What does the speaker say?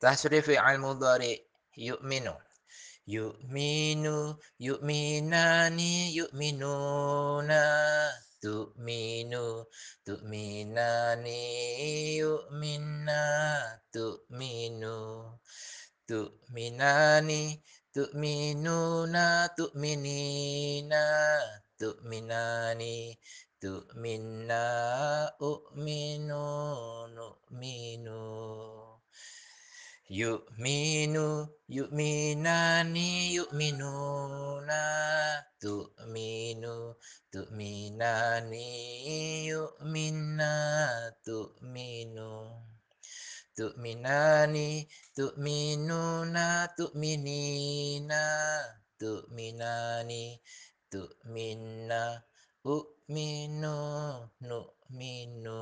Tasrif fi'al mudhari yu'minu. Yu'minu, yu'minani, yu'minuna. Tu'minu, tu'minani, yu'minna. Tu'minu, tu'minani, tu'minuna, tu'minina. Tu'minani, tu'minna, u'minu, nu'minu. Yu'minu, yu'minani, yu'minuna. Tu'minu, tu'minani, yu'minna. Tu'minu, tu'minani, tu'minuna, tu'minina. Tu'minani, tu'minna, u'minu, nu'minu.